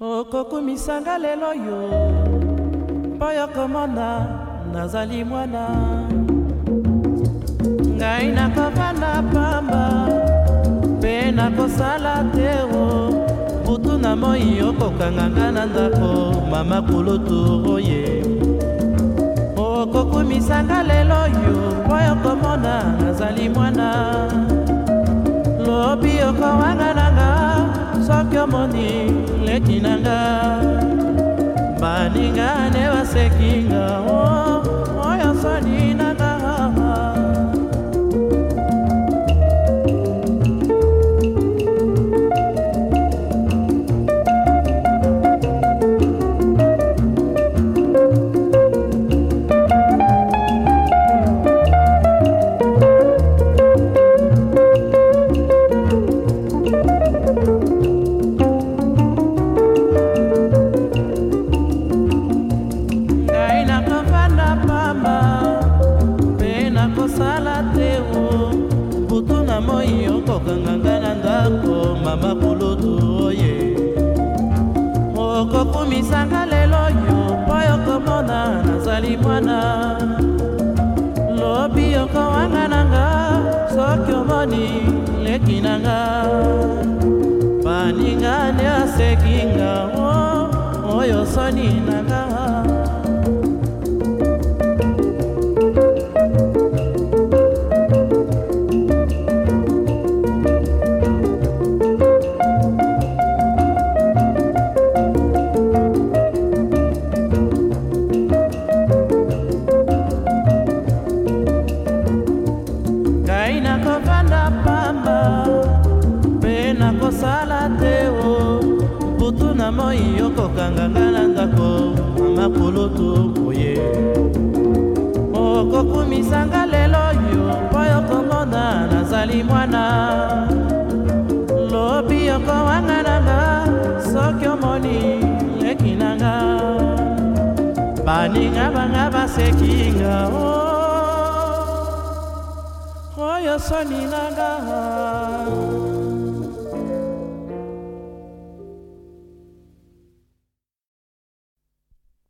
okokumisanga lelo yo mpo yo komona nazali mwana ngai nakovanda pamba mpe nakosala tero butu na moi okokanganga na ndako mama kuluturu ye okokumisanga lelo yo soki omoni leki na nga baninga ne basekinga oh. okokanga ngai na ndako mama kulutu oye okokumisanga lelo yo mpo yokomona nazali mwana lobi okowanga nanga soki omoni leki nanga baninga nde asekinga oyo soni nanga moi okokanga nga na ndako mama koloto boye okokumisanga oh, lelo yo mpo yokomona nazali mwana lobi yokowanga nanga soki omoni leki nanga baninga banga basekinga oh. oyo soni nanga